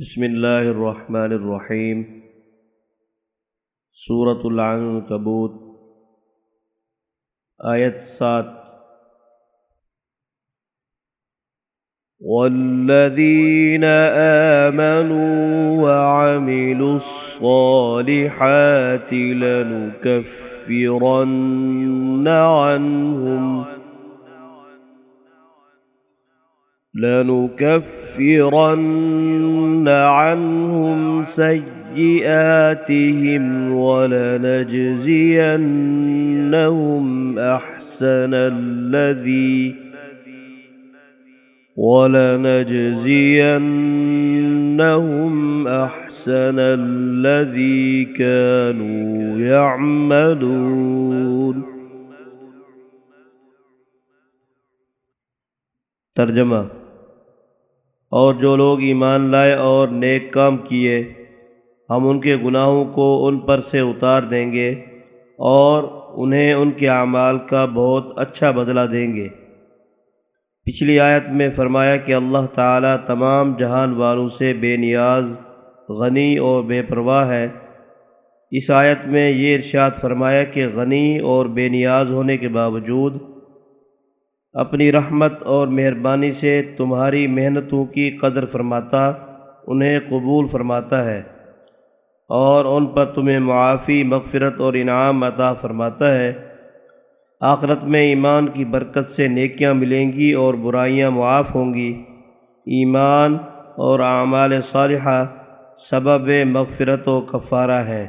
بسم اللہ الرحمن الرحیم سورة العنکبوت آیت سات۔ والذین آمنوا وعملوا الصالحات لنكفرن عنهم لنكفرن عنهم سيئاتهم ولنجزينهم أحسن الذي ولنجزينهم أحسن الذي كانوا يعملون. ترجمہ اور جو لوگ ایمان لائے اور نیک کام کیے، ہم ان کے گناہوں کو ان پر سے اتار دیں گے اور انہیں ان کے اعمال کا بہت اچھا بدلہ دیں گے۔ پچھلی آیت میں فرمایا کہ اللہ تعالیٰ تمام جہان والوں سے بے نیاز، غنی اور بے پرواہ ہے۔ اس آیت میں یہ ارشاد فرمایا کہ غنی اور بے نیاز ہونے کے باوجود اپنی رحمت اور مہربانی سے تمہاری محنتوں کی قدر فرماتا، انہیں قبول فرماتا ہے، اور ان پر تمہیں معافی، مغفرت اور انعام عطا فرماتا ہے۔ آخرت میں ایمان کی برکت سے نیکیاں ملیں گی اور برائیاں معاف ہوں گی۔ ایمان اور اعمال صالحہ سبب مغفرت و کفارہ ہے۔